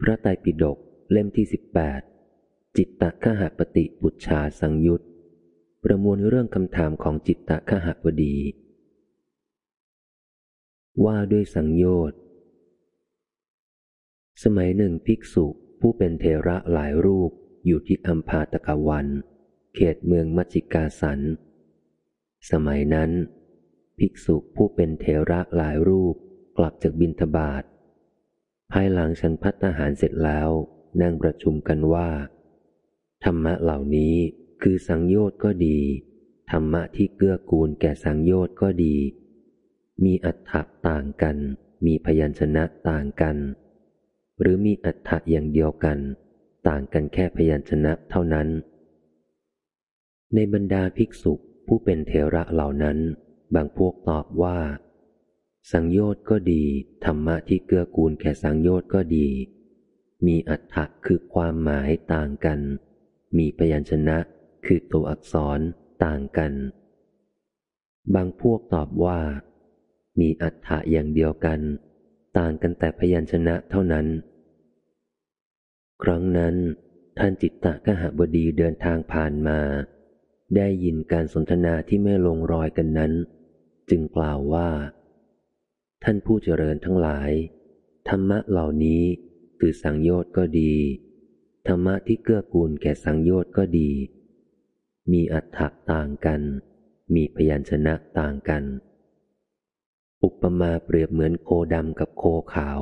พระไตรปิฎกเล่มที่สิบแปดจิตตะขหปฏิบุชาสังยุตประมวลเรื่องคำถามของจิตตะขหบดี ว่าด้วยสังโยชน์สมัยหนึ่งภิกษุผู้เป็นเทระหลายรูปอยู่ที่อัมพาตกวัน เขตเมืองมัจิกาสัน สมัยนั้น ภิกษุผู้เป็นเทระหลายรูปกลับจากบินทบาท ภายหลังฉันพัฒหารเสร็จแล้วนั่งประชุมกันว่า ธรรมะเหล่านี้คือสังโยชน์ก็ดี ธรรมะที่เกื้อกูลแก่สังโยชน์ก็ดี มีอัฏฐะต่างกัน มีพยัญชนะต่างกัน หรือมีอัฏฐะอย่างเดียวกัน ต่างกันแค่พยัญชนะเท่านั้น ในบรรดาภิกษุผู้เป็นเทระเหล่านั้น บางพวกตอบว่า สังโยชน์ก็ดี ธรรมะที่เกื้อกูลแก่สังโยชน์ก็ดี มีอัฏฐะคือความหมายต่างกัน มีพยัญชนะคือตัวอักษรต่างกัน บางพวกตอบว่า มีอัฏฐะอย่างเดียวกัน ต่างกันแต่พยัญชนะเท่านั้น ครั้งนั้น ท่านจิตตะกหบดีเดินทางผ่านมา ได้ยินการสนทนาที่ไม่ลงรอยกันนั้น จึงกล่าวว่า ท่านผู้เจริญทั้งหลาย ธรรมะเหล่านี้คือสังโยชน์ก็ดี ธรรมะที่เกื้อกูลแก่สังโยชน์ก็ดี มีอัฏฐะต่างกัน มีพยัญชนะต่างกัน อุปมาเปรียบเหมือนโคดำกับโคขาว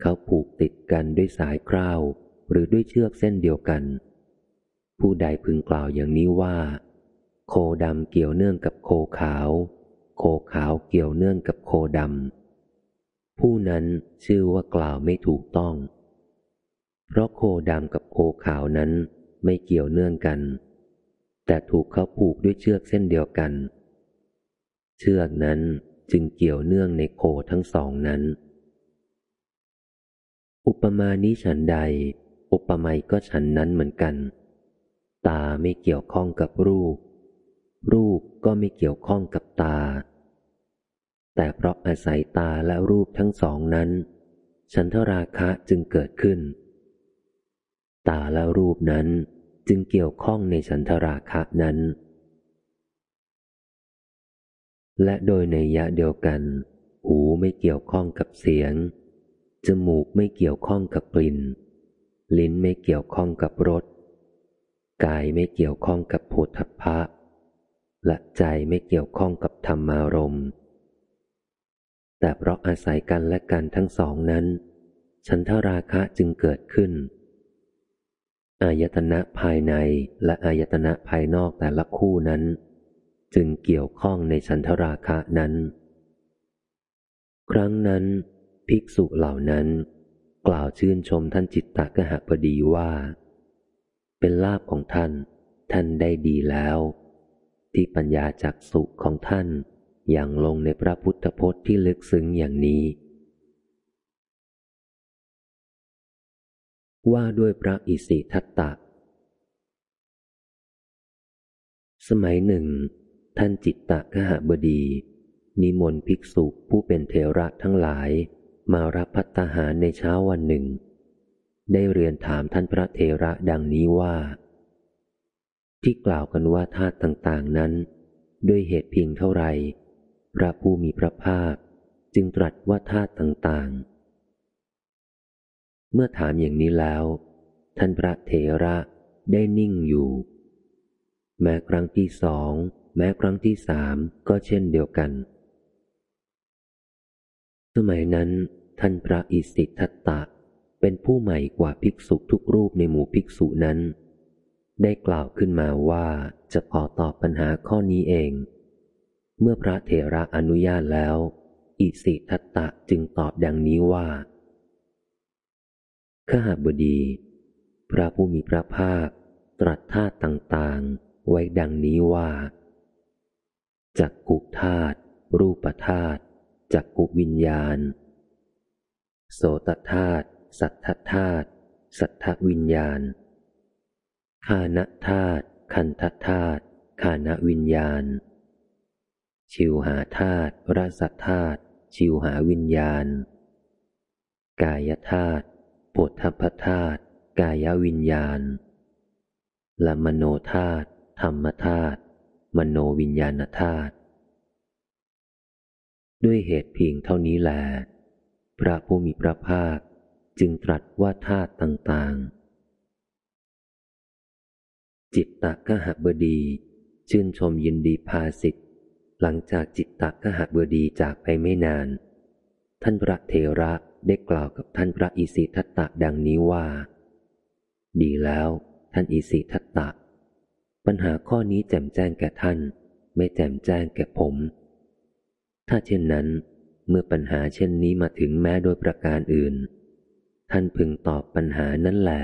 เขาผูกติดกันด้วยสายกร้าว หรือด้วยเชือกเส้นเดียวกัน ผู้ใดพึงกล่าวอย่างนี้ว่า โคดำเกี่ยวเนื่องกับโคขาว โคขาวเกี่ยวเนื่องกับโคดำ ผู้นั้นชื่อว่ากล่าวไม่ถูกต้อง เพราะโคดำกับโคขาวนั้นไม่เกี่ยวเนื่องกัน แต่ถูกเขาผูกด้วยเชือกเส้นเดียวกัน เชือกนั้นจึงเกี่ยวเนื่องในโคทั้งสองนั้น อุปมานี้ฉันใด อุปไมยก็ฉันนั้นเหมือนกัน ตาไม่เกี่ยวข้องกับรูป รูปก็ไม่เกี่ยวข้องกับตา แต่เพราะอาศัยตาและรูปทั้งสองนั้น ฉันทราคะจึงเกิดขึ้น ตาและรูปนั้นจึงเกี่ยวข้องในฉันทราคะนั้น และโดยในยะเดียวกัน หูไม่เกี่ยวข้องกับเสียง จมูกไม่เกี่ยวข้องกับกลิ่น ลิ้นไม่เกี่ยวข้องกับรส กายไม่เกี่ยวข้องกับโผฏฐัพพะ และใจไม่เกี่ยวข้องกับธรรมารมณ์แต่เพราะอาศัยกันและกันทั้งสองนั้น ฉันทราคะจึงเกิดขึ้น อายตนะภายในและอายตนะภายนอกแต่ละคู่นั้น จึงเกี่ยวข้องในฉันทราคะนั้น ครั้งนั้น ภิกษุเหล่านั้น กล่าวชื่นชมท่านจิตตกหะพดีว่า เป็นลาภของท่าน ท่านได้ดีแล้ว ที่ปัญญาจักสุของท่าน อย่างลงในพระพุทธพจน์ที่ลึกซึ้งอย่างนี้ ว่าด้วยพระอิสิทัตตะ สมัยหนึ่ง ท่านจิตตะกหบดี นิมนต์ภิกษุผู้เป็นเทระทั้งหลายมารับพัตหารในเช้าวันหนึ่ง ได้เรียนถามท่านพระเทระดังนี้ว่า ที่กล่าวกันว่าธาตุต่างๆนั้น ด้วยเหตุเพียงเท่าไรพระผู้มีพระภาคจึงตรัสว่าธาตุต่างๆ เมื่อถามอย่างนี้แล้ว ท่านพระเถระได้นิ่งอยู่ แม้ครั้งที่สองแม้ครั้งที่สามก็เช่นเดียวกัน สมัยนั้น ท่านพระอิสิทธัตตะเป็นผู้ใหม่กว่าภิกษุทุกรูปในหมู่ภิกษุนั้น ได้กล่าวขึ้นมาว่าจะพอตอบปัญหาข้อนี้เอง เมื่อพระเถระอนุญาตแล้ว อิสิทัตตะจึงตอบดังนี้ว่าข้าหบดี พระผู้มีพระภาค ตรัสธาตุต่างๆ ไว้ดังนี้ว่า จักกุธาตุรูปธาตุจักกุวิญญาณ โสตธาตุสัทธธาตุสัทธวิญญาณ ขานะธาตุคันธธาตุขานะวิญญาณ ชิวหาธาตุรสธาตุชิวหาวิญญาณ กายธาตุโพธพธาตุกายวิญญาณและมโนธาตุธรรมธาตุมโนวิญญาณธาตุด้วยเหตุเพียงเท่านี้แลพระผู้มีพระภาคจึงตรัสว่าธาตุต่างๆ จิตตะกหบดี ชื่นชมยินดีพาสิทธิ์หลังจากจิตตะกหบดีจากไปไม่นาน ท่านพระเทระได้กล่าวกับท่านพระอิสิทัตตะดังนี้ว่า ดีแล้วท่านอิสิทัตตะ ปัญหาข้อนี้แจ่มแจ้งแก่ท่าน ไม่แจ่มแจ้งแก่ผม ถ้าเช่นนั้น เมื่อปัญหาเช่นนี้มาถึงแม้โดยประการอื่น ท่านพึงตอบปัญหานั้นแหละ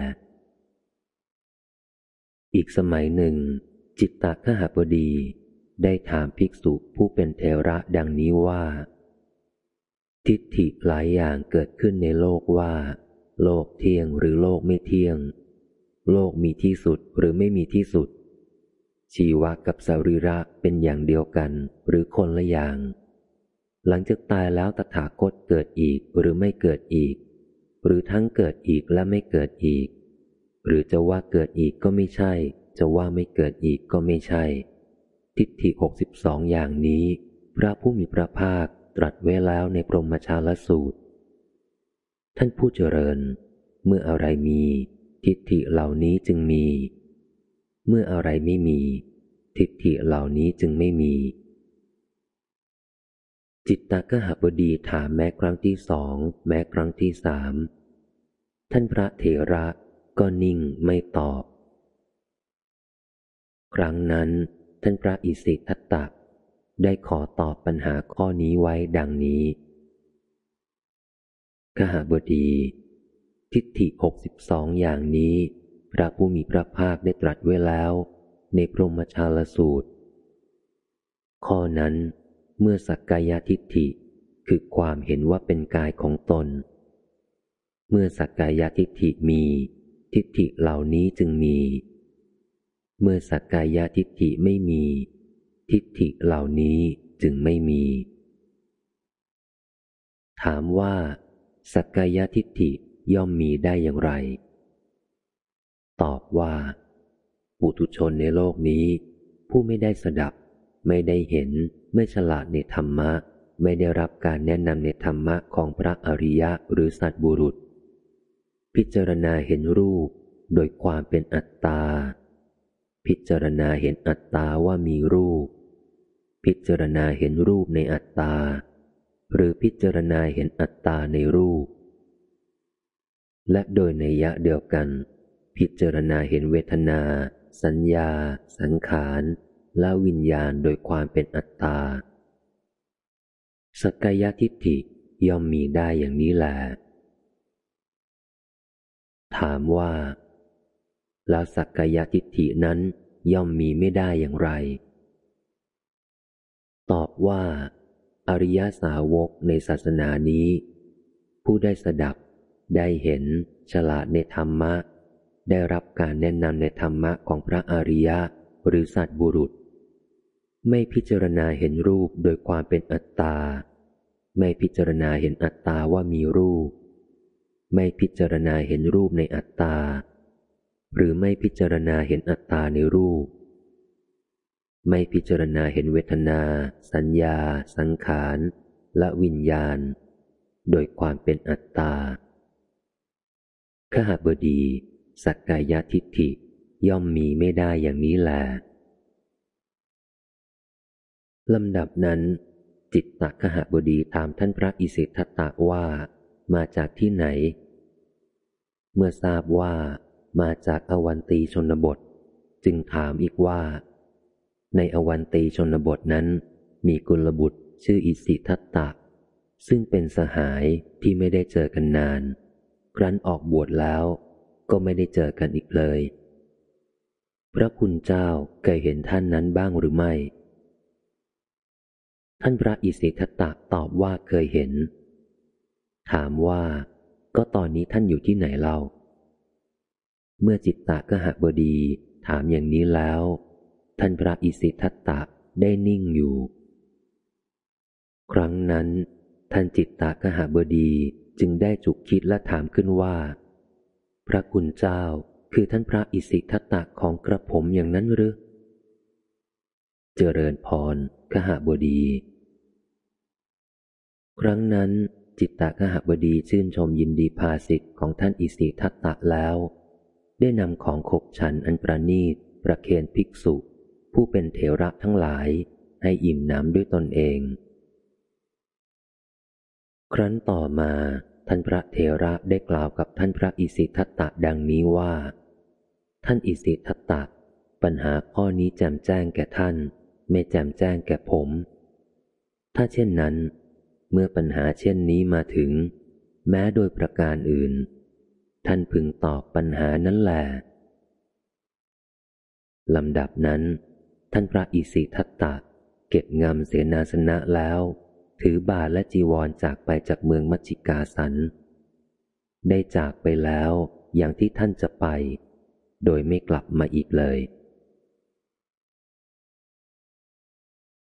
อีกสมัยหนึ่ง จิตตะขหบดี ได้ถามภิกษุผู้เป็นเทระดังนี้ว่า ทิฏฐิหลายอย่างเกิดขึ้นในโลกว่า โลกเที่ยงหรือโลกไม่เที่ยง โลกมีที่สุดหรือไม่มีที่สุด ชีวะกับสรีระเป็นอย่างเดียวกันหรือคนละอย่าง หลังจากตายแล้วตถาคตเกิดอีกหรือไม่เกิดอีก หรือทั้งเกิดอีกและไม่เกิดอีก หรือจะว่าเกิดอีกก็ไม่ใช่ จะว่าไม่เกิดอีกก็ไม่ใช่ ทิฏฐิหกสิบสองอย่างนี้ พระผู้มีพระภาคตรัสไว้แล้วในปรมชาลสูตร ท่านผู้เจริญ เมื่ออะไรมี ทิฏฐิเหล่านี้จึงมี เมื่ออะไรไม่มี ทิฏฐิเหล่านี้จึงไม่มี จิตตากหบดีถามแม้ครั้งที่สอง แม้ครั้งที่สามท่านพระเถระ ก็นิ่งไม่ตอบ ครั้งนั้นท่านพระอิสิทัตตะ ได้ขอตอบปัญหาข้อนี้ไว้ดังนี้ขหาบดี ทิฏฐิหกสิบสองอย่างนี้ พระผู้มีพระภาคได้ตรัสไว้แล้ว ในพรหมชาลสูตร ข้อนั้นเมื่อสักกายทิฏฐิคือความเห็นว่าเป็นกายของตน เมื่อสักกายทิฏฐิมี ทิฏฐิเหล่านี้จึงมี เมื่อสักกายทิฏฐิไม่มี ทิฏฐิเหล่านี้จึงไม่มี ถามว่า สักกายทิฏฐิย่อมมีได้อย่างไร ตอบว่า ปุถุชนในโลกนี้ ผู้ไม่ได้สดับ ไม่ได้เห็น ไม่ฉลาดในธรรมะ ไม่ได้รับการแนะนำในธรรมะของพระอริยะหรือสัตบุรุษ พิจารณาเห็นรูปโดยความเป็นอัตตา พิจารณาเห็นอัตตาว่ามีรูป พิจารณาเห็นรูปในอัตตา หรือพิจารณาเห็นอัตตาในรูป และโดยในยะเดียวกัน พิจารณาเห็นเวทนา สัญญา สังขารและวิญญาณโดยความเป็นอัตตาสกายทิฏฐิย่อมมีได้อย่างนี้แหละ ถามว่า แล้วสักกายทิฏฐินั้นย่อมมีไม่ได้อย่างไร ตอบว่า อริยสาวกในศาสนานี้ ผู้ได้สดับ ได้เห็น ฉลาดในธรรมะ ได้รับการแนะนำในธรรมะของพระอริยะหรือสัตบุรุษ ไม่พิจารณาเห็นรูปโดยความเป็นอัตตา ไม่พิจารณาเห็นอัตตาว่ามีรูป ไม่พิจารณาเห็นรูปในอัตตา หรือไม่พิจารณาเห็นอัตตาในรูป ไม่พิจารณาเห็นเวทนา สัญญา สังขารและวิญญาณ โดยความเป็นอัตตาขหบดี สักกายทิฏฐิย่อมมีไม่ได้อย่างนี้แหละลำดับนั้น จิตตขหบดีถามท่านพระอิสิทธัตตะว่า มาจากที่ไหน เมื่อทราบว่ามาจากอวันตีชนบท จึงถามอีกว่า ในอวันตีชนบทนั้น มีกุลบุตรชื่ออิสิทัตตะ ซึ่งเป็นสหายที่ไม่ได้เจอกันนาน ครั้นออกบวชแล้วก็ไม่ได้เจอกันอีกเลย พระคุณเจ้าเคยเห็นท่านนั้นบ้างหรือไม่ ท่านพระอิสิทัตตะตอบว่าเคยเห็น ถามว่า ก็ตอนนี้ท่านอยู่ที่ไหนเล่า เมื่อจิตตะกหบดี ถามอย่างนี้แล้ว ท่านพระอิสิทัตตะได้นิ่งอยู่ ครั้งนั้น ท่านจิตตะกหบดีจึงได้จุกคิดและถามขึ้นว่า พระคุณเจ้าคือท่านพระอิสิทัตตะของกระผมอย่างนั้นหรือ เจริญพรขหบดี ครั้งนั้น จิตตะขหบดีชื่นชมยินดีภาสิทธิ์ของท่านอิสิทัตตะแล้ว ได้นำของขบฉันอันประนีต ประเคนภิกษุ ผู้เป็นเถระทั้งหลาย ให้อิ่มน้ำด้วยตนเอง ครั้นต่อมาท่านพระเถระได้กล่าวกับท่านพระอิสิทัตตะดังนี้ว่า ท่านอิสิทัตตะ ปัญหาข้อนี้แจมแจ้งแก่ท่าน ไม่แจมแจ้งแก่ผม ถ้าเช่นนั้น เมื่อปัญหาเช่นนี้มาถึง แม้โดยประการอื่น ท่านพึงตอบปัญหานั้นแหละลำดับนั้น ท่านพระอิสิทัตตะ เก็บงำเสนาสนะแล้ว ถือบาทและจีวรจากไปจากเมืองมัชิกาสัน ได้จากไปแล้วอย่างที่ท่านจะไป โดยไม่กลับมาอีกเลย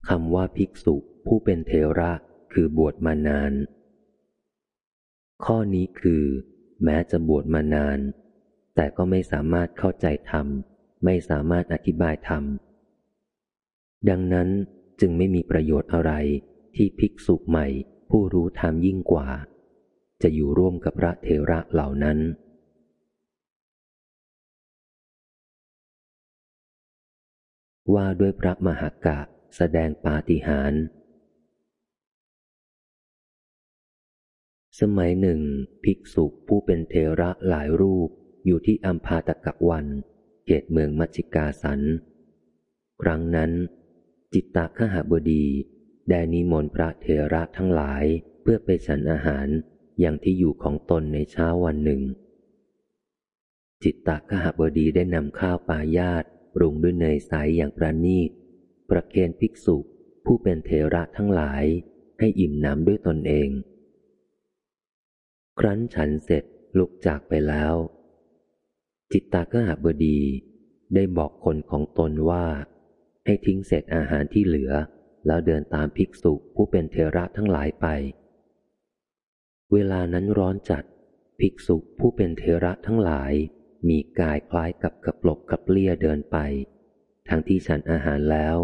คำว่าภิกษุผู้เป็นเทระ คือบวชมานาน ข้อนี้คือ แม้จะบวชมานาน แต่ก็ไม่สามารถเข้าใจธรรม ไม่สามารถอธิบายธรรม ดังนั้นจึงไม่มีประโยชน์อะไรที่ภิกษุใหม่ผู้รู้ธรรมยิ่งกว่า จะอยู่ร่วมกับพระเทระเหล่านั้นว่าด้วยพระมหากะแสดงปาฏิหาริย์ สมัยหนึ่ง ภิกษุผู้เป็นเทระหลายรูป อยู่ที่อัมพาตกะวันเขตเมืองมัชิกาสัน ครั้งนั้น จิตตะขหบดีได้นิมนต์พระเทระทั้งหลายเพื่อไปฉันอาหารอย่างที่อยู่ของตนในเช้าวันหนึ่ง จิตตะขหบดีได้นำข้าวปลายาตปรุงด้วยเนยใสอย่างประณีต ประเคนภิกษุผู้เป็นเทระทั้งหลายให้อิ่มน้ำด้วยตนเอง ครั้นฉันเสร็จลุกจากไปแล้ว จิตตาขหาบดี ได้บอกคนของตนว่า ให้ทิ้งเศษอาหารที่เหลือ แล้วเดินตามภิกษุผู้เป็นเทระทั้งหลายไป เวลานั้นร้อนจัด ภิกษุผู้เป็นเทระทั้งหลาย มีกายคล้ายกับกระปลกกระเปลี่ยเดินไป ทั้งที่ฉันอาหารแล้ว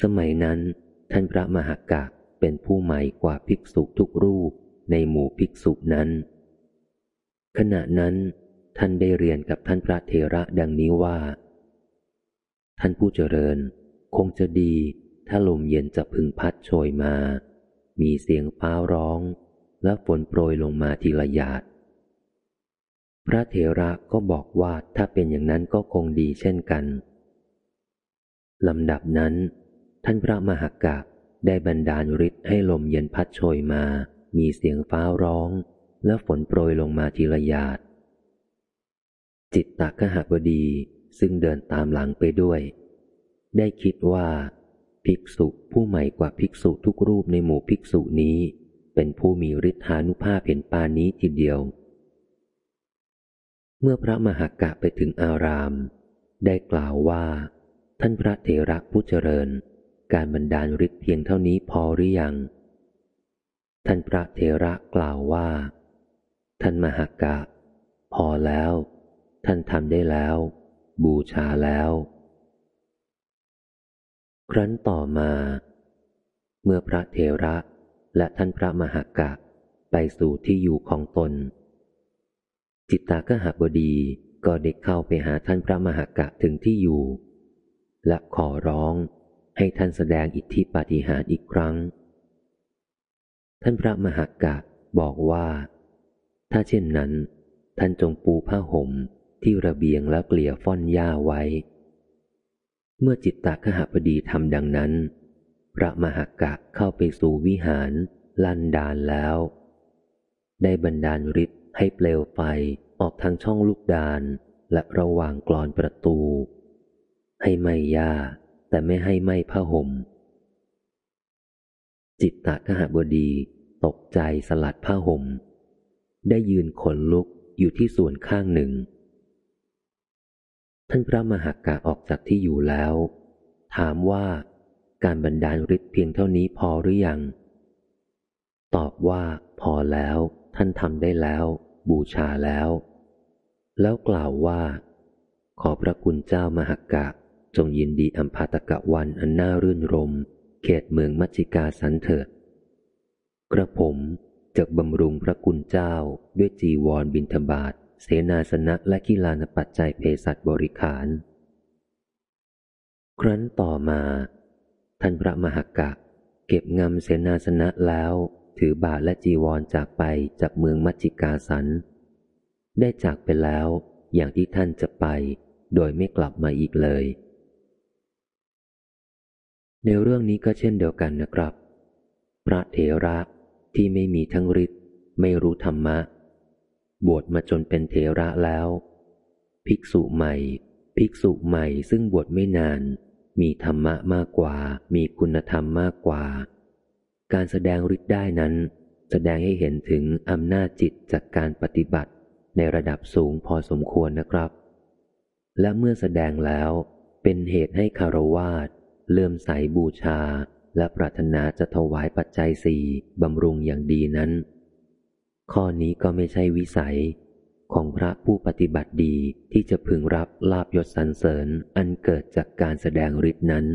สมัยนั้น ท่านพระมหากะเป็นผู้ใหม่กว่าภิกษุทุกรูป ในหมู่ภิกษุนั้น ขณะนั้นท่านได้เรียนกับท่านพระเทระดังนี้ว่า ท่านผู้เจริญ คงจะดีถ้าลมเย็นจะพึงพัดโชยมา มีเสียงฟ้าร้อง และฝนโปรยลงมาทีละหยาด พระเถระก็บอกว่าถ้าเป็นอย่างนั้นก็คงดีเช่นกันลำดับนั้น ท่านพระมหากะได้บันดาลฤทธิ์ให้ลมเย็นพัดโชยมา มีเสียงฟ้าร้อง และฝนโปรยลงมาทีละหยาด จิตตกหบดีซึ่งเดินตามหลังไปด้วย ได้คิดว่า ภิกษุผู้ใหม่กว่าภิกษุทุกรูปในหมู่ภิกษุนี้ เป็นผู้มีฤทธานุภาพเห็นปานนี้ทีเดียว เมื่อพระมหากะไปถึงอาราม ได้กล่าวว่า ท่านพระเถระผู้เจริญ การบรรดาลฤทธิ์เพียงเท่านี้พอหรือยัง ท่านพระเถระกล่าวว่า ท่านมหากะ พอแล้ว ท่านทำได้แล้ว บูชาแล้ว ครั้นต่อมา เมื่อพระเทระและท่านพระมหากะไปสู่ที่อยู่ของตน จิตตากหบดีก็เด็กเข้าไปหาท่านพระมหากะถึงที่อยู่ และขอร้องให้ท่านแสดงอิทธิปาฏิหาริย์อีกครั้ง ท่านพระมหากะบอกว่า ถ้าเช่นนั้น ท่านจงปูผ้าห่มที่ระเบียงและเกลี่ยฟ่อนหญ้าไว้ เมื่อจิตตะขหบดีทำดังนั้น พระมหากะเข้าไปสู่วิหารลั่นดานแล้ว ได้บรรดาลฤทธิ์ให้เปลวไฟออกทางช่องลูกดานและระหว่างกรอนประตู ให้ไม่ยาแต่ไม่ให้ไม่ผ้าห่ม จิตตะขหบดี ตกใจสลัดผ้าห่ม ได้ยืนขนลุกอยู่ที่ส่วนข้างหนึ่ง ท่านพระมหากาออกจากที่อยู่แล้ว ถามว่าการบรรดาลฤทธิ์เพียงเท่านี้พอหรือยัง ตอบว่าพอแล้ว ท่านทำได้แล้ว บูชาแล้ว แล้วกล่าวว่า ขอพระคุณเจ้ามหากะจงยินดีอัมพาตกะวันอันน่ารื่นรม เขตเมืองมัจจิกาสันเถิด กระผมจะบำรุงพระคุณเจ้าด้วยจีวรบินทบาท เสนาสนะและกีฬานปัจจัยเภสัชบริขาร ครั้นต่อมา ท่านพระมหากะ เก็บงำเสนาสนะแล้ว ถือบาทและจีวรจากไปจากเมืองมัจจิกาสัน ได้จากไปแล้วอย่างที่ท่านจะไปโดยไม่กลับมาอีกเลย ในเรื่องนี้ก็เช่นเดียวกันนะครับ พระเถระที่ไม่มีทั้งฤทธิ์ไม่รู้ธรรมะ บวชมาจนเป็นเถระแล้ว ภิกษุใหม่ ภิกษุใหม่ซึ่งบวชไม่นาน มีธรรมะมากกว่า มีคุณธรรมมากกว่า การแสดงฤทธิ์ได้นั้น แสดงให้เห็นถึงอำนาจจิตจากการปฏิบัติในระดับสูงพอสมควรนะครับ และเมื่อแสดงแล้วเป็นเหตุให้คารวาส เลื่อมใสบูชา และปรารถนาจะถวายปัจจัยสี่บำรุงอย่างดีนั้น ข้อนี้ก็ไม่ใช่วิสัยของพระผู้ปฏิบัติดีที่จะพึงรับลาบยศสรรเสริญอันเกิดจากการแสดงฤทธินั้น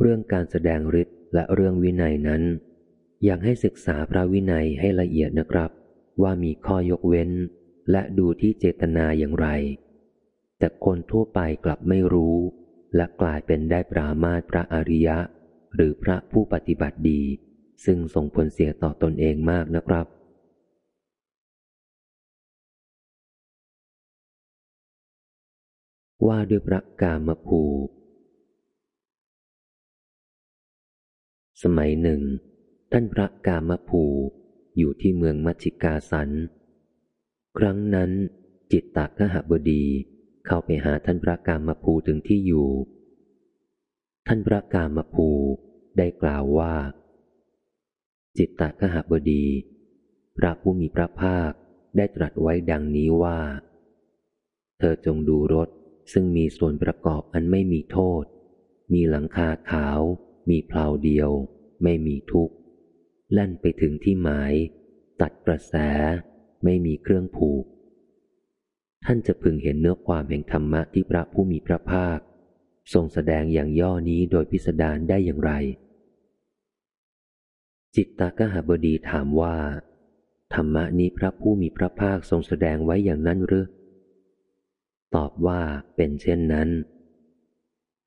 เรื่องการแสดงฤทธิ์และเรื่องวินัยนั้น อยากให้ศึกษาพระวินัยให้ละเอียดนะครับ ว่ามีข้อยกเว้น และดูที่เจตนาอย่างไร แต่คนทั่วไปกลับไม่รู้ และกลายเป็นได้ปรามาตพระอริยะ หรือพระผู้ปฏิบัติดี ซึ่งส่งผลเสียต่อตอนเองมากนะครับ ว่าด้วยพระกามภูสมัยหนึ่ง ท่านพระกามภูอยู่ที่เมืองมัชิกาสัน ครั้งนั้นจิตตะกหบดี เข้าไปหาท่านพระกามภูถึงที่อยู่ ท่านพระกามภูได้กล่าวว่า จิตตกหบดี พระผู้มีพระภาคได้ตรัสไว้ดังนี้ว่า เธอจงดูรถซึ่งมีส่วนประกอบอันไม่มีโทษ มีหลังคาขาว มีเพลาเดียว ไม่มีทุกข์แล่นไปถึงที่หมาย ตัดกระแส ไม่มีเครื่องผูก ท่านจะพึงเห็นเนื้อความแห่งธรรมะที่พระผู้มีพระภาค ทรงแสดงอย่างย่อนี้โดยพิสดารได้อย่างไร จิตตากหบดีถามว่า ธรรมะนี้พระผู้มีพระภาคทรงแสดงไว้อย่างนั้นหรือ ตอบว่าเป็นเช่นนั้น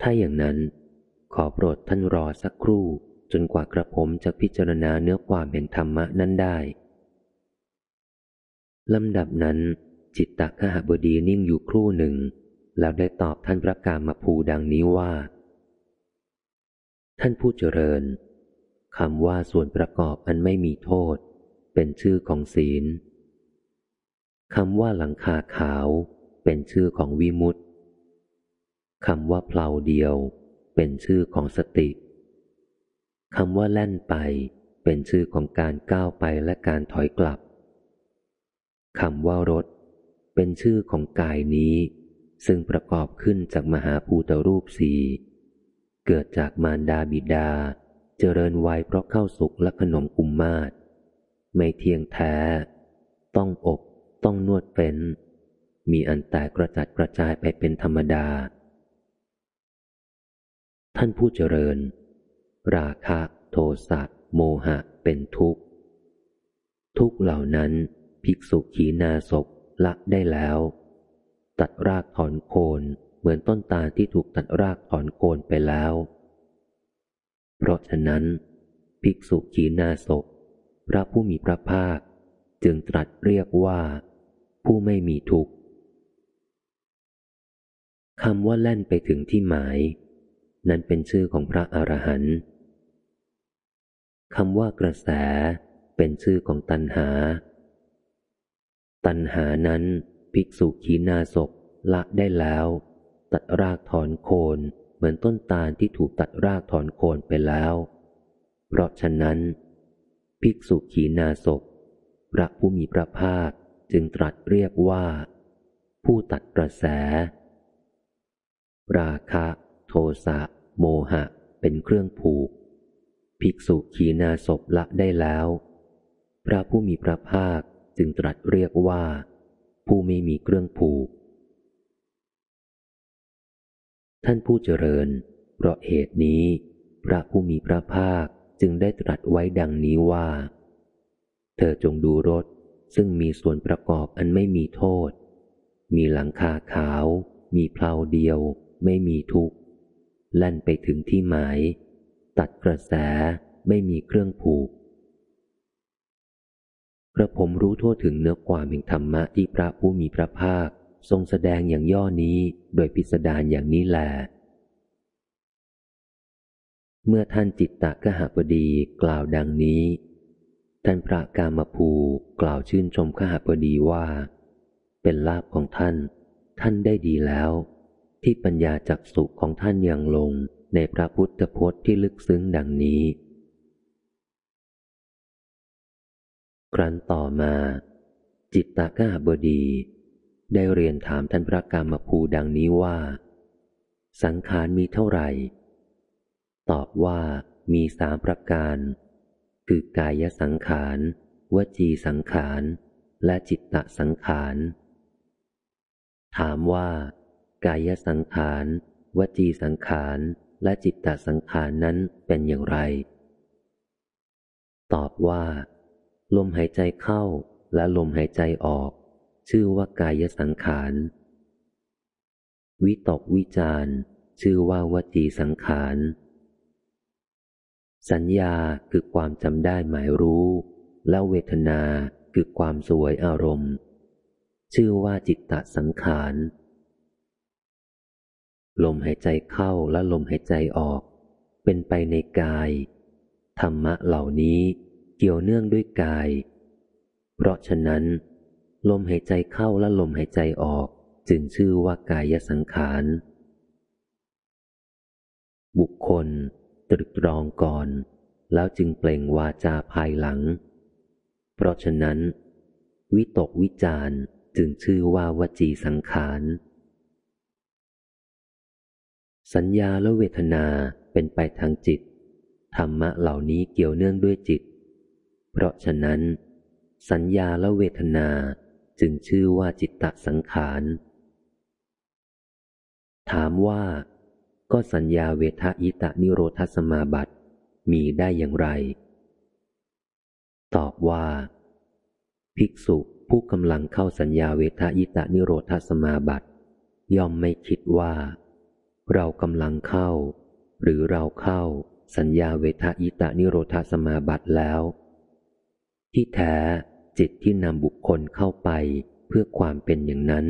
ถ้าอย่างนั้น ขอโปรดท่านรอสักครู่จนกว่ากระผมจะพิจารณาเนื้อความแห่งธรรมะนั้นได้ลำดับนั้น จิตตคหบดีนิ่งอยู่ครู่หนึ่ง แล้วได้ตอบท่านพระกามาภูดังนี้ว่า ท่านผู้เจริญคำว่าส่วนประกอบอันไม่มีโทษ เป็นชื่อของศีลคำว่าหลังคาขาวเป็นชื่อของวิมุตติคำว่าเพลาเดียว เป็นชื่อของสติคำว่าแล่นไป เป็นชื่อของการก้าวไปและการถอยกลับคำว่ารถ เป็นชื่อของกายนี้ ซึ่งประกอบขึ้นจากมหาภูตรูปสี่เกิดจากมารดาบิดา เจริญวัยเพราะเข้าสุกและขนมกุมมาศไม่เที่ยงแท้ ต้องอบ ต้องนวดเป็น มีอันแตกกระจัดกระจายไปเป็นธรรมดา ท่านผู้เจริญ ราคะโทสะโมหะเป็นทุกข์ ทุกเหล่านั้น ภิกษุขีนาศพ ละได้แล้ว ตัดรากถอนโคนเหมือนต้นตาลที่ถูกตัดรากถอนโคนไปแล้ว เพราะฉะนั้น ภิกษุขีนาศพพระผู้มีพระภาค จึงตรัสเรียกว่า ผู้ไม่มีทุกข์คำว่าแล่นไปถึงที่หมาย นั้นเป็นชื่อของพระอรหันต์คำว่ากระแสเป็นชื่อของตัณหา ตัณหานั้นภิกษุขีนาศพละได้แล้ว ตัดรากถอนโคนเหมือนต้นตาลที่ถูกตัดรากถอนโคนไปแล้ว เพราะฉะนั้น ภิกษุขีนาศพพระผู้มีพระภาคจึงตรัสเรียกว่า ผู้ตัดกระแส ราคะ โทสะ โมหะ เป็นเครื่องผูก ภิกษุขีนาศพละได้แล้ว พระผู้มีพระภาค จึงตรัสเรียกว่า ผู้ไม่มีเครื่องผูก ท่านผู้เจริญ เพราะเหตุนี้ พระผู้มีพระภาคจึงได้ตรัสไว้ดังนี้ว่า เธอจงดูรถซึ่งมีส่วนประกอบอันไม่มีโทษ มีหลังคาขาว มีเพลาเดียว ไม่มีทุกข์แล่นไปถึงที่หมาย ตัดกระแสไม่มีเครื่องผูก กระผมรู้ทั่วถึงเนื้อความแห่งธรรมะที่พระผู้มีพระภาค ทรงแสดงอย่างย่อนี้โดยพิสดารอย่างนี้แล เมื่อท่านจิตตะกหบดีกล่าวดังนี้ ท่านพระกามภูกล่าวชื่นชมขหบดีว่า เป็นลาภของท่าน ท่านได้ดีแล้ว ที่ปัญญาจักสุของท่านยังลงในพระพุทธพจน์ที่ลึกซึ้งดังนี้ ครั้นต่อมา จิตตากาบดี ได้เรียนถามท่านพระกรรมภูดังนี้ว่า สังขารมีเท่าไหร่ ตอบว่ามีสามประการ คือกายสังขารวจีสังขาร และจิตตสังขาร ถามว่า กายสังขารวจีสังขารและจิตตสังขารนั้นเป็นอย่างไร ตอบว่า ลมหายใจเข้าและลมหายใจออก ชื่อว่ากายสังขาร วิตกวิจารชื่อว่าวจีสังขาร สัญญาคือความจำได้หมายรู้ และเวทนาคือความสวยอารมณ์ ชื่อว่าจิตตสังขาร ลมหายใจเข้าและลมหายใจออก เป็นไปในกาย ธรรมะเหล่านี้ กี่ยวเนื่องด้วยกาย เพราะฉะนั้น ลมหายใจเข้าและลมหายใจออกจึงชื่อว่ากายสังขาร บุคคล ตรึกตรองก่อน แล้วจึงเปล่งวาจาภายหลัง เพราะฉะนั้น วิตกวิจารจึงชื่อว่าวจีสังขารสัญญาและเวทนาเป็นไปทางจิต ธรรมะเหล่านี้เกี่ยวเนื่องด้วยจิต เพราะฉะนั้น สัญญาและเวทนาจึงชื่อว่าจิตตสังขาร ถามว่า ก็สัญญาเวทายตะนิโรธสมาบัติ มีได้อย่างไร ตอบว่า ภิกษุผู้กำลังเข้าสัญญาเวทายตะนิโรธสมาบัติ ย่อมไม่คิดว่า เรากำลังเข้า หรือเราเข้าสัญญาเวทายตะนิโรธสมาบัติแล้ว ที่แท้จิตที่นำบุคคลเข้าไปเพื่อความเป็นอย่างนั้น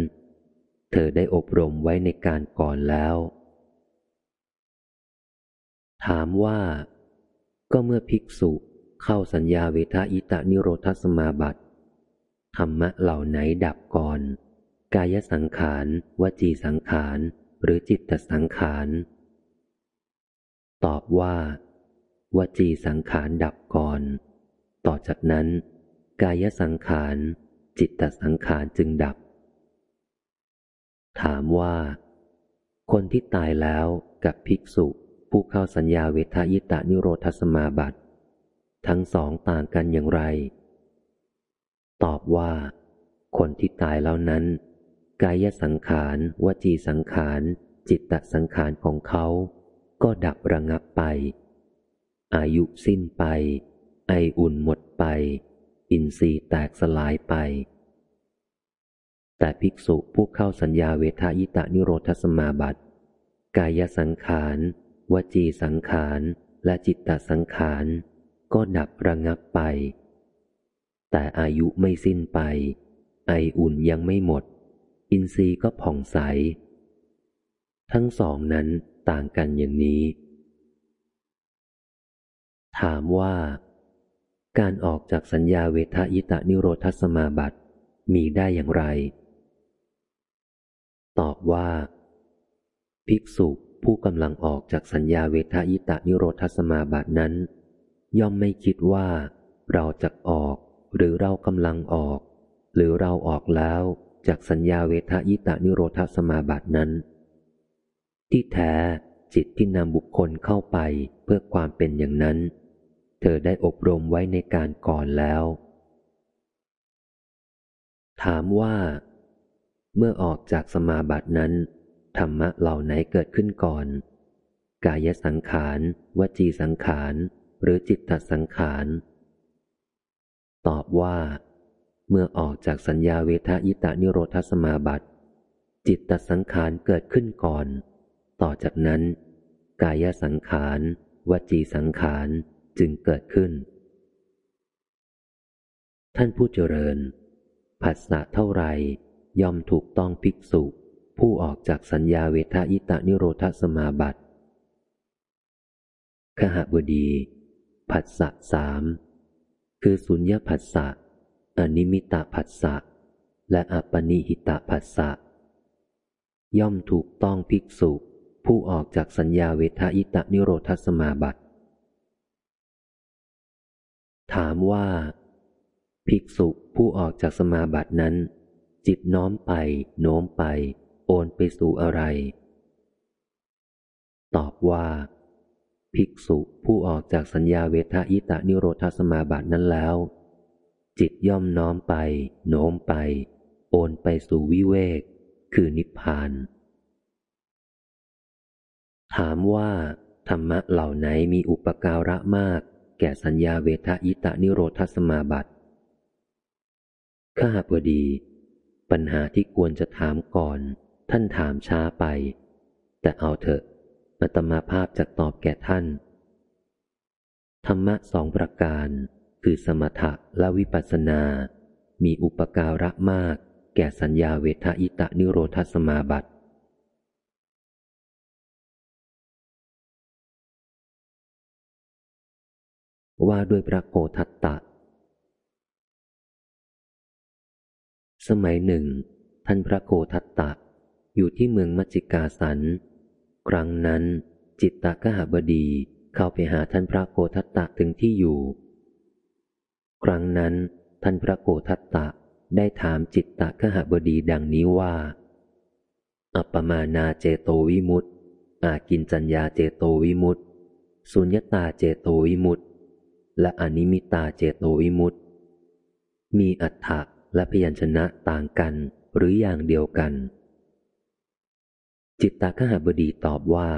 เธอได้อบรมไว้ในการก่อนแล้ว ถามว่า ก็เมื่อภิกษุเข้าสัญญาเวทาอิตะนิโรธสมาบัติธรรมะเหล่าไหนดับก่อน กายสังขารวจีสังขารหรือจิตตสังขารตอบว่า วจีสังขารดับก่อน ต่อจากนั้น กายสังขาร จิตตสังขารจึงดับ ถามว่า คนที่ตายแล้วกับภิกษุผู้เข้าสัญญาเวทายตานิโรธสมาบัติ ทั้งสองต่างกันอย่างไร ตอบว่า คนที่ตายแล้วนั้น กายสังขาร วจีสังขาร จิตตสังขารของเขา ก็ดับระงับไป อายุสิ้นไป ออุ่นหมดไป อินทรีย์แตกสลายไป แต่ภิกษุผู้เข้าสัญญาเวทายตานิโรธสมาบัติ กายสังขารวจีสังขารและจิตตสังขารก็ดับระงับไป แต่อายุไม่สิ้นไป ไออุ่นยังไม่หมด อินทรีย์ก็ผ่องใส ทั้งสองนั้นต่างกันอย่างนี้ ถามว่า การออกจากสัญญาเวทายตะนิโรธสมาบัติมีได้อย่างไร ตอบว่า ภิกษุผู้กำลังออกจากสัญญาเวทายตะนิโรธสมาบัตินั้น ย่อมไม่คิดว่า เราจะออก หรือเรากำลังออก หรือเราออกแล้วจากสัญญาเวทายตะนิโรธสมาบัตินั้น ที่แท้จิตที่นำบุคคลเข้าไปเพื่อความเป็นอย่างนั้น เธอได้อบรมไว้ในการก่อนแล้ว ถามว่า เมื่อออกจากสมาบัตินั้น ธรรมะเหล่าไหนเกิดขึ้นก่อน กายสังขาร วจีสังขาร หรือจิตตสังขาร ตอบว่า เมื่อออกจากสัญญาเวทายตานิโรธสมาบัติ จิตตสังขารเกิดขึ้นก่อน ต่อจากนั้น กายสังขาร วจีสังขาร จึงเกิดขึ้น ท่านผู้เจริญ ผัสสะเท่าไรย่อมถูกต้องภิกษุ ผู้ออกจากสัญญาเวทายตานิโรธสมาบัติขหบดี ผัสสะสามคือสุญญผัสสะอนิมิตาผัสสะและอปนิหิตาผัสสะย่อมถูกต้องภิกษุ ผู้ออกจากสัญญาเวทายตานิโรธสมาบัติ ถามว่า ภิกษุผู้ออกจากสมาบัตินั้น จิตน้อมไป โน้มไป โอนไปสู่อะไร ตอบว่า ภิกษุผู้ออกจากสัญญาเวทายตานิโรธสมาบัตินั้นแล้ว จิตย่อมน้อมไป โน้มไป โอนไปสู่วิเวก คือนิพพาน ถามว่า ธรรมะเหล่าไหนมีอุปการะมาก แก่สัญญาเวทายตานิโรธสมาบัติข้าพอดี ปัญหาที่ควรจะถามก่อน ท่านถามช้าไป แต่เอาเถอะอัตมาภาพจะตอบแก่ท่าน ธรรมะสองประการ คือสมถะและวิปัสสนา มีอุปการะมาก แก่สัญญาเวทอิตะนิโรธสมาบัติ ว่าด้วยพระโพทัตตะ สมัยหนึ่ง ท่านพระโคทัตตะ อยู่ที่เมืองมัจจิกาสัน ครั้งนั้น จิตตกหบดีเข้าไปหาท่านพระโกทัตตะถึงที่อยู่ ครั้งนั้นท่านพระโกทัตตะได้ถามจิตตะกหบดีดังนี้ว่า อัปปมานาเจโตวิมุตติอากินจัญญาเจโตวิมุตติสุญญตาเจโตวิมุตติ และอนิมิตาเจโตวิมุตติ มีอัฏฐะและพยัญชนะต่างกันหรืออย่างเดียวกัน จิตตาขหบดีตอบว่า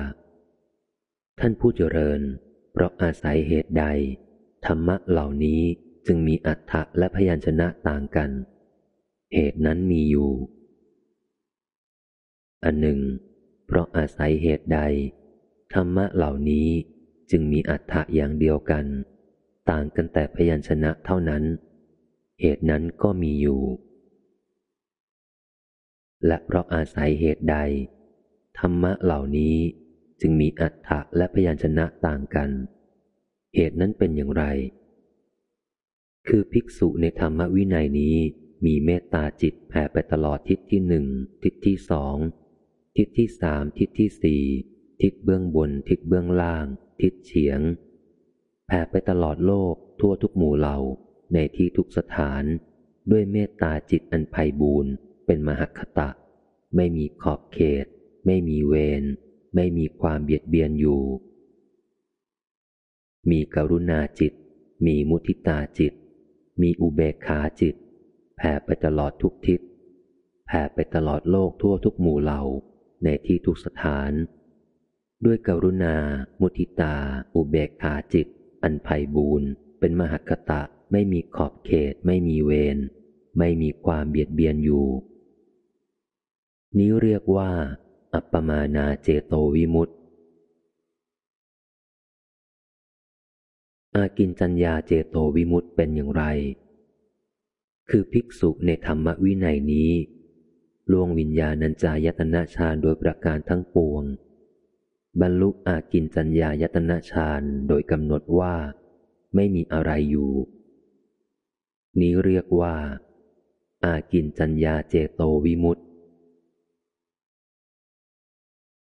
ท่านผู้เจริญ เพราะอาศัยเหตุใด ธรรมะเหล่านี้จึงมีอัฏฐะและพยัญชนะต่างกัน เหตุนั้นมีอยู่ อันหนึ่ง เพราะอาศัยเหตุใด ธรรมะเหล่านี้จึงมีอัฏฐะอย่างเดียวกัน ต่างกันแต่พยัญชนะเท่านั้น เหตุนั้นก็มีอยู่ และเพราะอาศัยเหตุใด ธรรมะเหล่านี้จึงมีอัฏฐะและพยัญชนะต่างกัน เหตุนั้นเป็นอย่างไร คือภิกษุในธรรมวินัยนี้มีเมตตาจิตแผ่ไปตลอดทิศที่หนึ่งทิศที่สองทิศที่สามทิศที่สี่ทิศเบื้องบนทิศเบื้องล่าง ทิศเฉียง แผ่ไปตลอดโลกทั่วทุกหมู่เหล่าในที่ทุกสถาน ด้วยเมตตาจิตอันไพ่บูรณ์เป็นมหคตะ ไม่มีขอบเขต ไม่มีเวรไม่มีความเบียดเบียนอยู่ มีกรุณาจิต มีมุทิตาจิต มีอุเบกขาจิต แผ่ไปตลอดทุกทิศ แผ่ไปตลอดโลกทั่วทุกหมู่เหล่าในที่ทุกสถาน ด้วยกรุณา มุทิตา อุเบกขาจิต อันไพ่บูนเป็นมหคตะไม่มีขอบเขตไม่มีเวรไม่มีความเบียดเบียนอยู่ นี้เรียกว่า อัปปมานาเจโตวิมุตติ อากินจัญญาเจโตวิมุตติเป็นอย่างไร คือภิกษุในธรรมวินัยนี้ล่วงวิญญาณัญจายตนะฌานโดยประการทั้งปวง บรรลุอากินจัญญายตนะฌานโดยกำหนดว่า ไม่มีอะไรอยู่ นี้เรียกว่า อากินจัญญาเจโตวิมุตติ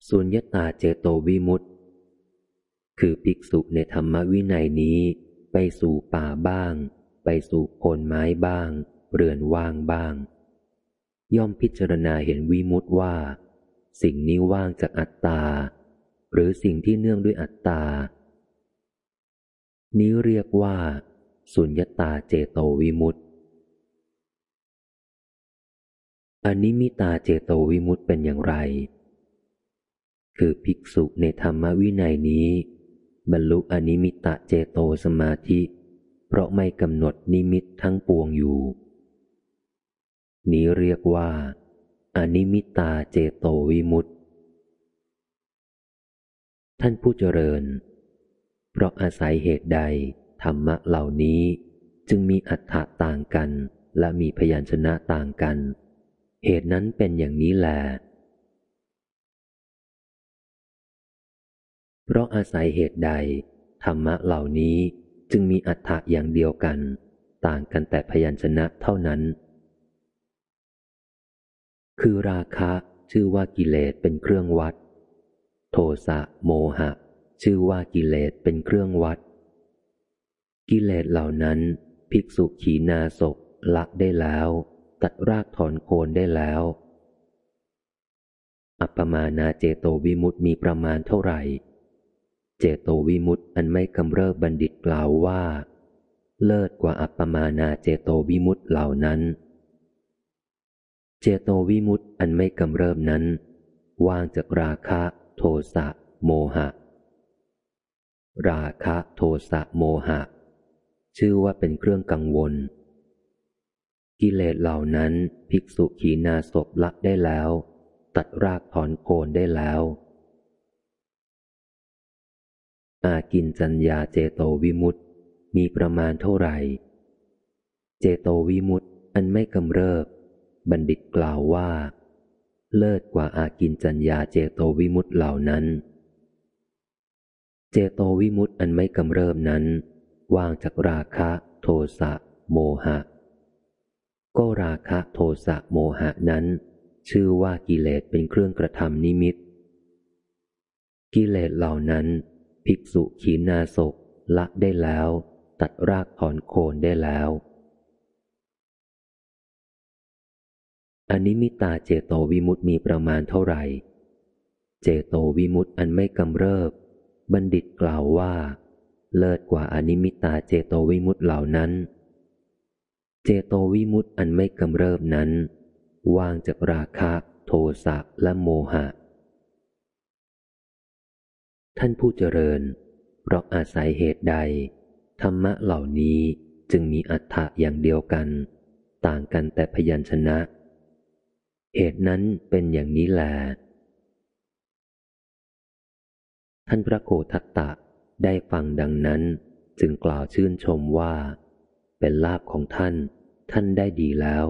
สุญญตาเจโตวิมุตต์คือภิกษุในธรรมวินัยนี้ ไปสู่ป่าบ้าง ไปสู่โคนไม้บ้าง เรือนว่างบ้าง ย่อมพิจารณาเห็นวิมุตต์ว่า สิ่งนี้ว่างจากอัตตา หรือสิ่งที่เนื่องด้วยอัตตา นี้เรียกว่า สุญญตาเจโตวิมุตต์อนิมิตาเจโตวิมุตเป็นอย่างไร คือภิกษุในธรรมวินัยนี้ บรรลุอนิมิตะเจโตสมาธิ เพราะไม่กำหนดนิมิตทั้งปวงอยู่ นี้เรียกว่าอนิมิตาเจโตวิมุต ท่านผู้เจริญ เพราะอาศัยเหตุใด ธรรมะเหล่านี้จึงมีอัฏฐะต่างกัน และมีพยัญชนะต่างกัน เหตุนั้นเป็นอย่างนี้แหละเพราะอาศัยเหตุใด ธรรมะเหล่านี้จึงมีอัฏฐะอย่างเดียวกัน ต่างกันแต่พยัญชนะเท่านั้น คือราคะชื่อว่ากิเลสเป็นเครื่องวัด โทสะโมหะ ชื่อว่ากิเลสเป็นเครื่องวัด กิเลสเหล่านั้น ภิกษุขีนาศกละได้แล้ว ตัดรากถอนโคนได้แล้ว อัปปมานาเจโตวิมุตมีประมาณเท่าไหร่ เจโตวิมุตอันไม่กำเริบบัณฑิตกล่าวว่า เลิศกว่าอัปปมานาเจโตวิมุตเหล่านั้น เจโตวิมุตอันไม่กำเริบนั้นว่างจากราคะ โทสะโมหะ ราคะโทสะโมหะ ชื่อว่าเป็นเครื่องกังวล กิเลสเหล่านั้นภิกษุขีนาศพละได้แล้ว ตัดรากถอนโคนได้แล้ว อากินจัญญาเจโตวิมุตต์มีประมาณเท่าไหร่ เจโตวิมุตต์อันไม่กำเริบ บัณฑิตกล่าวว่า เลิศกว่าอากินจัญญาเจโตวิมุตต์เหล่านั้น เจโตวิมุตต์อันไม่กำเริบนั้น ว่างจากราคะ โทสะ โมหะ ก็ราคะโทสะโมหะนั้น ชื่อว่ากิเลสเป็นเครื่องกระทำนิมิต กิเลสเหล่านั้น ภิกษุขีนาศกละได้แล้ว ตัดรากถอนโคนได้แล้ว อนิมิตาเจโตวิมุตมีประมาณเท่าไหร่ เจโตวิมุตอันไม่กำเริบ บัณฑิตกล่าวว่า เลิศกว่าอนิมิตาเจโตวิมุตต์เหล่านั้น เจโตวิมุตต์อันไม่กำเริบนั้น ว่างจากราคะ โทสะและโมหะ ท่านผู้เจริญ เพราะอาศัยเหตุใด ธรรมะเหล่านี้จึงมีอัฏฐะอย่างเดียวกัน ต่างกันแต่พยัญชนะ เหตุนั้นเป็นอย่างนี้แล ท่านพระโคทัตตะได้ฟังดังนั้นจึงกล่าวชื่นชมว่า เป็นลาภของท่าน ท่านได้ดีแล้ว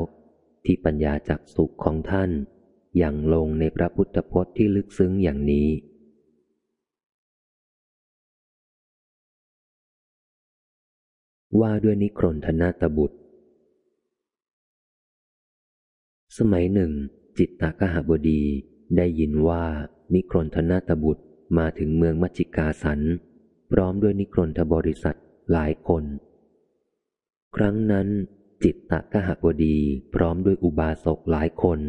ที่ปัญญาจักสุขของท่าน อย่างลงในพระพุทธพจน์ที่ลึกซึ้งอย่างนี้ ว่าด้วยนิครนธนาตบุตร สมัยหนึ่ง จิตตกหบดีได้ยินว่านิครนธนาตบุตรมาถึงเมืองมัจจิกาสัน พร้อมด้วยนิครนทบริษัทหลายคน ครั้งนั้น จิตตกหบดีพร้อมด้วยอุบาสกหลายคน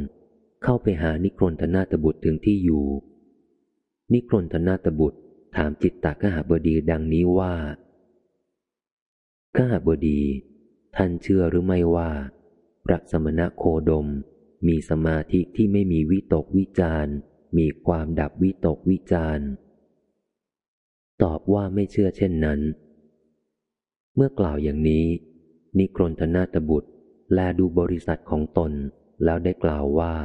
เข้าไปหานิครนธนาตบุตรถึงที่อยู่ นิครนธนาตบุตรถามจิตตกหบดีดังนี้ว่ากหบดี ท่านเชื่อหรือไม่ว่า พระสมณะโคดม มีสมาธิที่ไม่มีวิตกวิจารมีความดับวิตกวิจารตอบว่าไม่เชื่อเช่นนั้น เมื่อกล่าวอย่างนี้ นิครนธนาตบุตร แลดูบริษัทของตนแล้วได้กล่าวว่า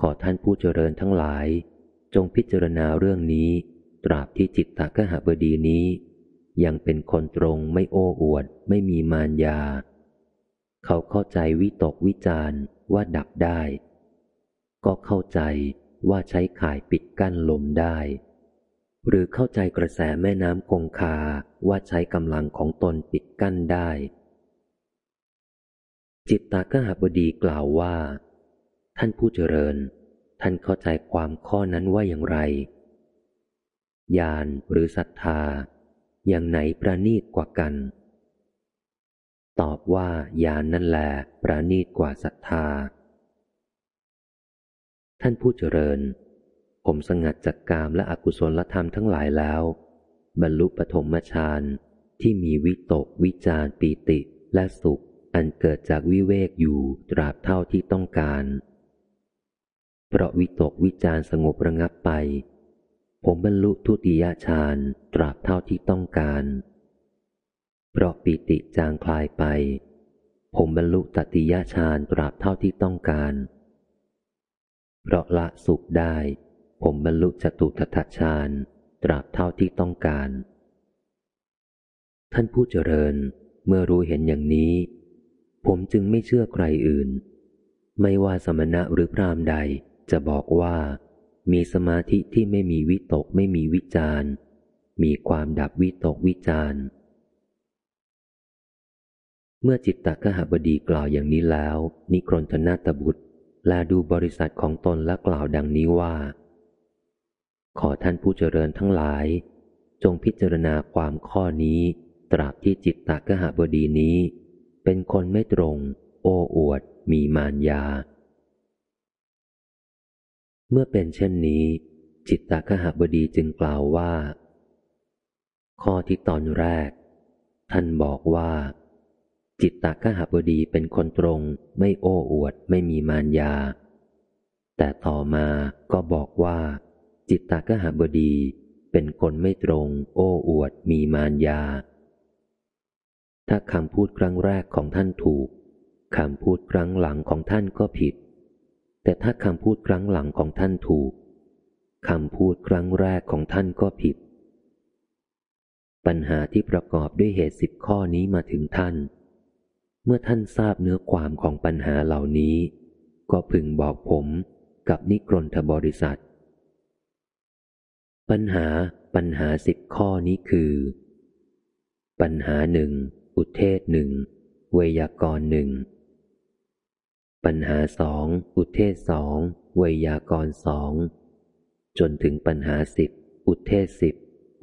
ขอท่านผู้เจริญทั้งหลาย จงพิจารณาเรื่องนี้ ตราบที่จิตตะกหบดีนี้ ยังเป็นคนตรงไม่โอ้อวด ไม่มีมารยา เขาเข้าใจวิตกวิจาร ว่าดับได้ ก็เข้าใจว่าใช้ข่ายปิดกั้นลมได้ หรือเข้าใจกระแสแม่น้ำคงคาว่าใช้กำลังของตนปิดกั้นได้ จิตตากหบดีกล่าวว่า ท่านผู้เจริญ ท่านเข้าใจความข้อนั้นว่าอย่างไรญาณหรือศรัทธา อย่างไหนประนีตกว่ากัน ตอบว่าญานนั่นแหละประนีตกว่าศรัทธา ท่านผู้เจริญ ผมสงัดจากกามและอกุศลธรรมทั้งหลายแล้ว บรรลุปฐมฌานที่มีวิตกวิจารปีติและสุข อันเกิดจากวิเวกอยู่ตราบเท่าที่ต้องการ เพราะวิตกวิจารสงบระงับไป ผมบรรลุทุติยฌานตราบเท่าที่ต้องการ เพราะปิติจางคลายไป ผมบรรลุตติยฌานตราบเท่าที่ต้องการ เพราะละสุขได้ ผมบรรลุจตุทัตฌานตราบเท่าที่ต้องการ ท่านผู้เจริญเมื่อรู้เห็นอย่างนี้ ผมจึงไม่เชื่อใครอื่น ไม่ว่าสมณะหรือพรามใดจะบอกว่า มีสมาธิที่ไม่มีวิตกไม่มีวิจารมีความดับวิตกวิจาร เมื่อจิตตะกหบดีกล่าวอย่างนี้แล้ว นิครนธนาตบุตรแลดูบริษัทของตนและกล่าวดังนี้ว่า ขอท่านผู้เจริญทั้งหลาย จงพิจารณาความข้อนี้ ตราบที่จิตตะกหบดีนี้ เป็นคนไม่ตรง โอ้อวด มีมารยา เมื่อเป็นเช่นนี้ จิตตะกหบดีจึงกล่าวว่า ข้อที่ตอนแรก ท่านบอกว่า จิตตกหบดีเป็นคนตรง ไม่โอ้อวด ไม่มีมารยา แต่ต่อมาก็บอกว่า จิตตกหบดีเป็นคนไม่ตรง โอ้อวด มีมารยา ถ้าคำพูดครั้งแรกของท่านถูกคำพูดครั้งหลังของท่านก็ผิด แต่ถ้าคำพูดครั้งหลังของท่านถูกคำพูดครั้งแรกของท่านก็ผิด ปัญหาที่ประกอบด้วยเหตุสิบข้อนี้มาถึงท่าน เมื่อท่านทราบเนื้อความของปัญหาเหล่านี้ ก็พึงบอกผมกับนิกรนทบริษัท ปัญหาปัญหาสิบข้อนี้คือ ปัญหาหนึ่งอุเทศหนึ่งเวยากรหนึ่งปัญหาสองอุเทศสองเวยากรสองจนถึงปัญหาสิบอุเทศสิบ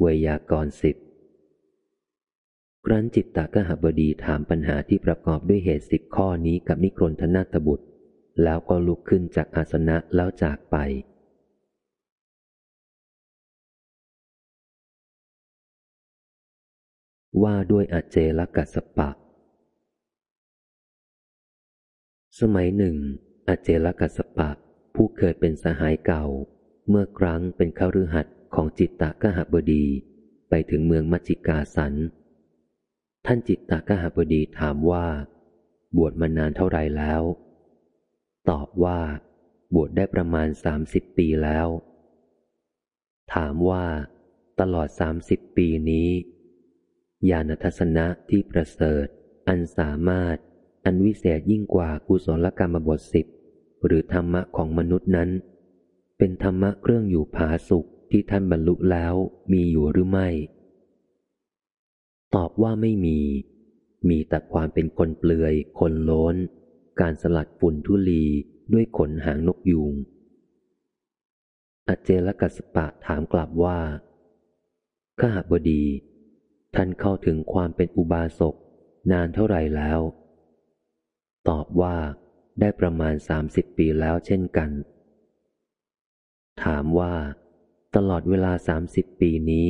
เวยากรสิบ ครั้นจิตตะกหบดีถามปัญหาที่ประกอบด้วยเหตุสิบข้อนี้กับนิกรนธนาตบุตร แล้วก็ลุกขึ้นจากอาสนะแล้วจากไป ว่าด้วยอเจลกัสปะ สมัยหนึ่ง อเจลกัสปะ ผู้เคยเป็นสหายเก่า เมื่อครั้งเป็นข้ารือหัดของจิตตะกหบดี ไปถึงเมืองมัจิกาสัน ท่านจิตตะกหบดีถามว่า บวชมานานเท่าไรแล้ว ตอบว่า บวชได้ประมาณสามสิบปีแล้ว ถามว่า ตลอดสามสิบปีนี้ญาณทัศนะที่ประเสริฐ อันสามารถ อันวิเศษยิ่งกว่ากุศลกรรมบทสิบหรือธรรมะของมนุษย์นั้น เป็นธรรมะเครื่องอยู่ผาสุขที่ท่านบรรลุแล้วมีอยู่หรือไม่ ตอบว่าไม่มี มีแต่ความเป็นคนเปลือย คนโล้น การสลัดฝุ่นทุลีด้วยขนหางนกยูงอเจลกัสปะถามกลับว่าข้าบดี ท่านเข้าถึงความเป็นอุบาสกนานเท่าไหร่แล้ว ตอบว่าได้ประมาณสามสิบปีแล้วเช่นกัน ถามว่า ตลอดเวลาสามสิบปีนี้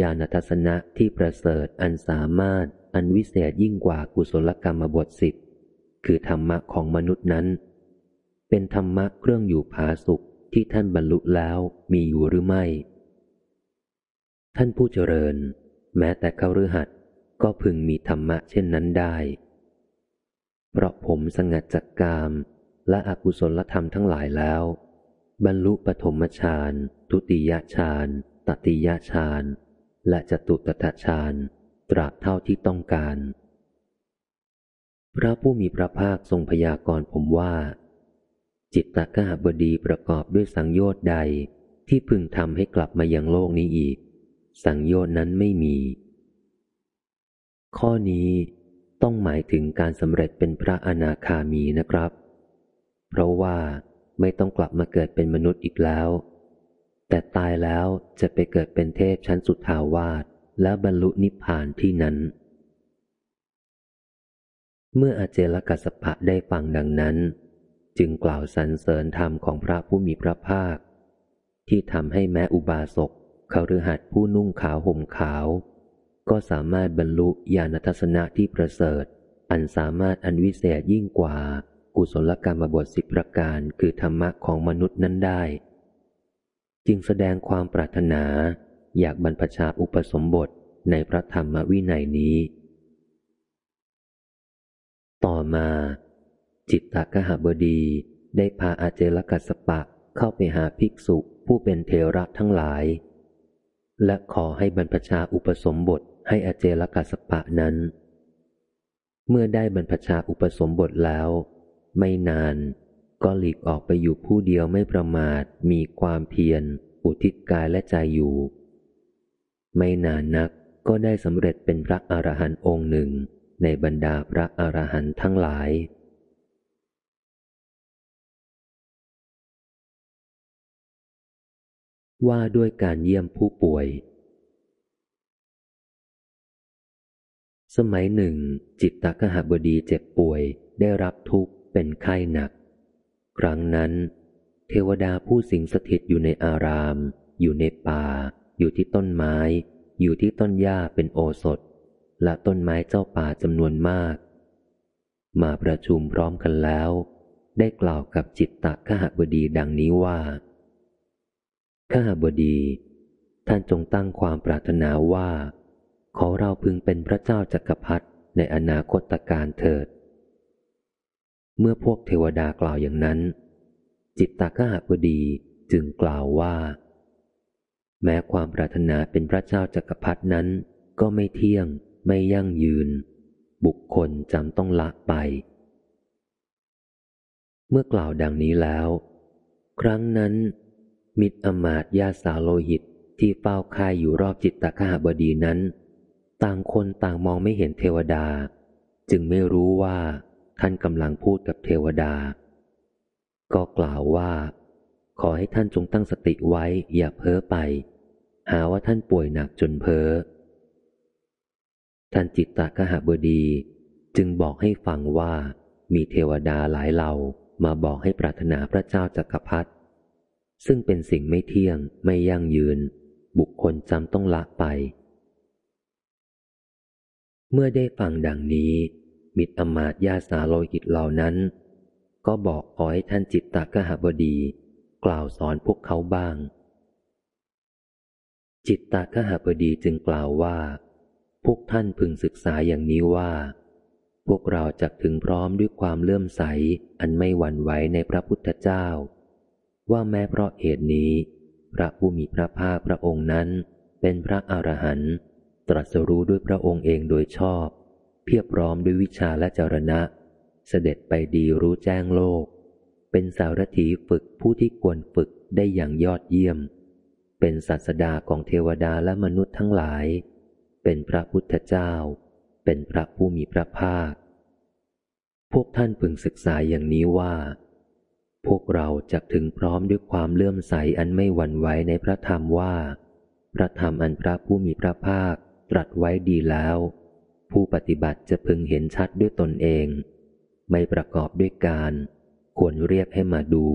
ญาณทัศนะที่ประเสริฐอันสามารถอันวิเศษยิ่งกว่ากุศลกรรมบทสิบคือธรรมะของมนุษย์นั้น เป็นธรรมะเครื่องอยู่ผาสุขที่ท่านบรรลุแล้วมีอยู่หรือไม่ ท่านผู้เจริญ แม้แต่เขาฤหัสก็พึงมีธรรมะเช่นนั้นได้ เพราะผมสงัดจากกามและอกุศลธรรมทั้งหลายแล้ว บรรลุปฐมฌานทุติยฌานตติยฌาน และจตุตถฌานตราบเท่าที่ต้องการ พระผู้มีพระภาคทรงพยากรณ์ผมว่า จิตตกหบดีประกอบด้วยสังโยชน์ใดที่พึงทำให้กลับมายังโลกนี้อีก สังโยชน์นั้นไม่มี ข้อนี้ต้องหมายถึงการสำเร็จเป็นพระอนาคามีนะครับ เพราะว่าไม่ต้องกลับมาเกิดเป็นมนุษย์อีกแล้ว แต่ตายแล้วจะไปเกิดเป็นเทพชั้นสุดทาวาสแล้วบรรลุนิพพานที่นั้น เมื่ออาเจลกัสปะได้ฟังดังนั้น จึงกล่าวสรรเสริญธรรมของพระผู้มีพระภาค ที่ทำให้แม้อุบาสกเขาฤหัสผู้นุ่งขาวห่มขาว ก็สามารถบรรลุญาณทัศนะที่ประเสริฐ อันสามารถอันวิเศษยิ่งกว่า กุศลกรรมบทสิบประการคือธรรมะของมนุษย์นั้นได้ จึงแสดงความปรารถนา อยากบรรพชาอุปสมบทในพระธรรมวินัยนี้ ต่อมา จิตตกหบดีได้พาอาเจลกัสปะเข้าไปหาภิกษุผู้เป็นเทระทั้งหลาย และขอให้บรรพชาอุปสมบทให้อาเจลกัสปะนั้น เมื่อได้บรรพชาอุปสมบทแล้ว ไม่นาน ก็หลีกออกไปอยู่ผู้เดียวไม่ประมาท มีความเพียร อุทิศกายและใจอยู่ ไม่นานนักก็ได้สำเร็จเป็นพระอรหันต์องค์หนึ่ง ในบรรดาพระอรหันต์ทั้งหลาย ว่าด้วยการเยี่ยมผู้ป่วย สมัยหนึ่ง จิตตกหบดีเจ็บป่วยได้รับทุกข์เป็นไข้หนัก ครั้งนั้น เทวดาผู้สิงสถิตอยู่ในอาราม อยู่ในป่า อยู่ที่ต้นไม้ อยู่ที่ต้นหญ้าเป็นโอสถ และต้นไม้เจ้าป่าจำนวนมาก มาประชุมพร้อมกันแล้ว ได้กล่าวกับจิตตะขหบดีดังนี้ว่าขหบดี ท่านจงตั้งความปรารถนาว่า ขอเราพึงเป็นพระเจ้าจักรพรรดิในอนาคตการเถิด เมื่อพวกเทวดากล่าวอย่างนั้น จิตตะขหบดีจึงกล่าวว่า แม้ความปรารถนาเป็นพระเจ้าจักรพรรดนั้น ก็ไม่เที่ยง ไม่ยั่งยืน บุคคลจำต้องละไป เมื่อกล่าวดังนี้แล้ว ครั้งนั้น มิตรอมาตยาสาโลหิตที่เฝ้าค่ายอยู่รอบจิตตคหบดีนั้น ต่างคนต่างมองไม่เห็นเทวดา จึงไม่รู้ว่า ท่านกำลังพูดกับเทวดา ก็กล่าวว่า ขอให้ท่านจงตั้งสติไว้อย่าเพ้อไป หาว่าท่านป่วยหนักจนเพ้อ ท่านจิตตกหบดีจึงบอกให้ฟังว่ามีเทวดาหลายเหล่ามาบอกให้ปรารถนาพระเจ้าจักรพรรดิซึ่งเป็นสิ่งไม่เที่ยงไม่ยั่งยืน บุคคลจำต้องละไป เมื่อได้ฟังดังนี้ มิตรอมาตยาสาโลหิตเหล่านั้น ก็บอกขอให้ท่านจิตตกหบดี กล่าวสอนพวกเขาบ้าง จิตตะขหบดีจึงกล่าวว่า พวกท่านพึงศึกษาอย่างนี้ว่า พวกเราจะถึงพร้อมด้วยความเลื่อมใสอันไม่หวั่นไหวในพระพุทธเจ้า ว่าแม้เพราะเหตุนี้ พระผู้มีพระภาคพระองค์นั้น เป็นพระอรหันต์ตรัสรู้ด้วยพระองค์เองโดยชอบ เพียบพร้อมด้วยวิชาและจรณะ เสด็จไปดีรู้แจ้งโลก เป็นสารถีฝึกผู้ที่ควรฝึกได้อย่างยอดเยี่ยม เป็นศาสดาของเทวดาและมนุษย์ทั้งหลาย เป็นพระพุทธเจ้า เป็นพระผู้มีพระภาค พวกท่านพึงศึกษาอย่างนี้ว่า พวกเราจะถึงพร้อมด้วยความเลื่อมใสอันไม่หวั่นไหวในพระธรรมว่า พระธรรมอันพระผู้มีพระภาคตรัสไว้ดีแล้ว ผู้ปฏิบัติจะพึงเห็นชัดด้วยตนเอง ไม่ประกอบด้วยการ ควรเรียกให้มาดู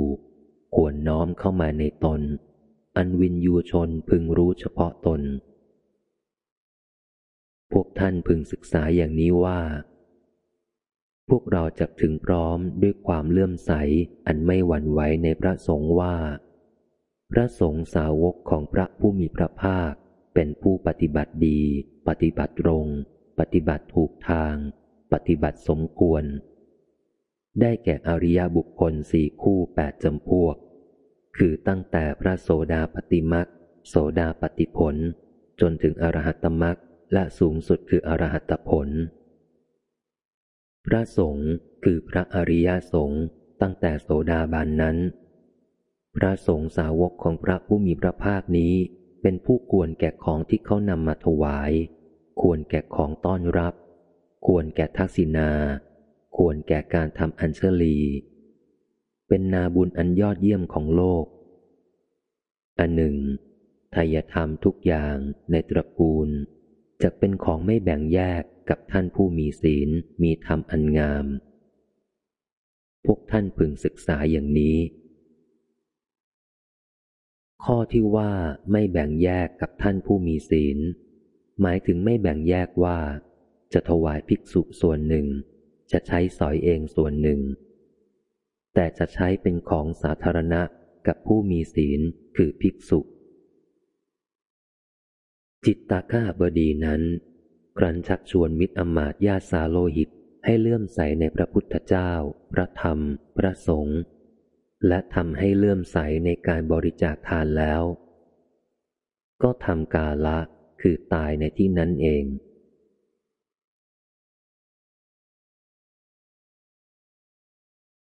ควรน้อมเข้ามาในตน อันวินยูชนพึงรู้เฉพาะตน พวกท่านพึงศึกษาอย่างนี้ว่า พวกเราจะถึงพร้อมด้วยความเลื่อมใส อันไม่หวั่นไหวในพระสงฆ์ว่า พระสงฆ์สาวกของพระผู้มีพระภาคเป็นผู้ปฏิบัติดี ปฏิบัติตรง ปฏิบัติถูกทาง ปฏิบัติสมควร ได้แก่อริยบุคคลสี่คู่แปดจำพวก คือตั้งแต่พระโสดาปฏิมักโสดาปฏิผล จนถึงอรหัตมักและสูงสุดคืออรหัตผล พระสงฆ์คือพระอริยสงฆ์ตั้งแต่โสดาบันนั้น พระสงฆ์สาวกของพระผู้มีพระภาคนี้เป็นผู้ควรแก่ของที่เขานำมาถวาย ควรแก่ของต้อนรับ ควรแก่ทักษิณา ควรแก่การทำอัญเชลี เป็นนาบุญอันยอดเยี่ยมของโลก อันหนึ่งทายธรรมทุกอย่างในตระกูลจะเป็นของไม่แบ่งแยกกับท่านผู้มีศีลมีธรรมอันงาม พวกท่านพึงศึกษาอย่างนี้ ข้อที่ว่าไม่แบ่งแยกกับท่านผู้มีศีล หมายถึงไม่แบ่งแยกว่า จะถวายภิกษุส่วนหนึ่ง จะใช้สอยเองส่วนหนึ่ง แต่จะใช้เป็นของสาธารณะกับผู้มีศีลคือภิกษุ จิตตาข้าบดีนั้น ครั้นชักชวนมิตรอมาตญาสาโลหิตให้เลื่อมใสในพระพุทธเจ้า พระธรรม พระสงฆ์และทำให้เลื่อมใสในการบริจาคทานแล้ว ก็ทำกาละ คือตายในที่นั้นเอง